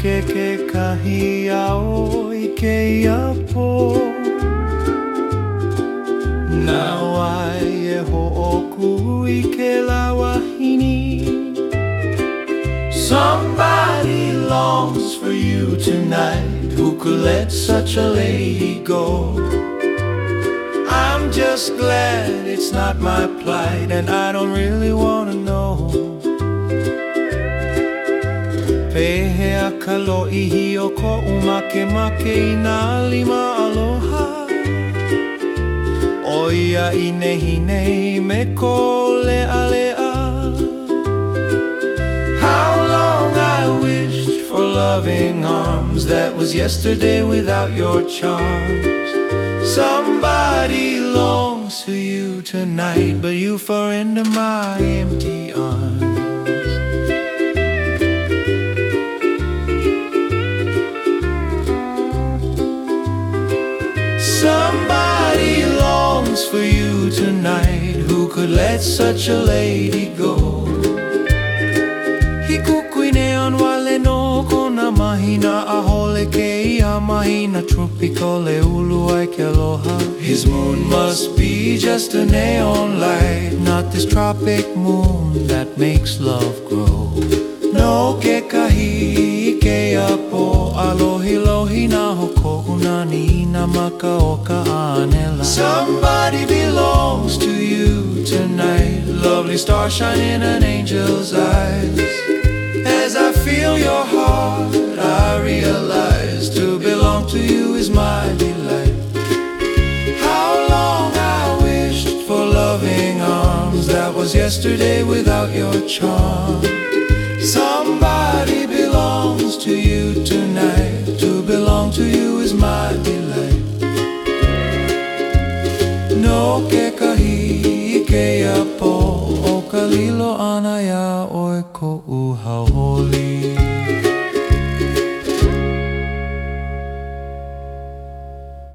ke kahi ao i ke iapo Na wai e ho'oku i ke lawahini Somebody longs for you tonight Who could let such a lady go. I'm just glad it's not my plight And I don't really wanna know Umake make lima aloha. Me ko How long I wished for loving arms That was yesterday without your charms. Somebody longs for you tonight But you far into my empty arms for you tonight. Who could let such a lady go? Hikukuine on wale no kona mahina A hole ke mahina tropical e ulu ai ke aloha. His moon must be just a neon light Not this tropic moon that makes love grow. No ke kahi ke apo na anela. Somebody belongs to you tonight. Lovely star shine in an angel's eyes. As I feel your heart I realize to belong to you is my delight. How long I wished for loving arms That was yesterday without your charm. Somebody belongs to you tonight. To to you is my delight. No ke kahi ke apo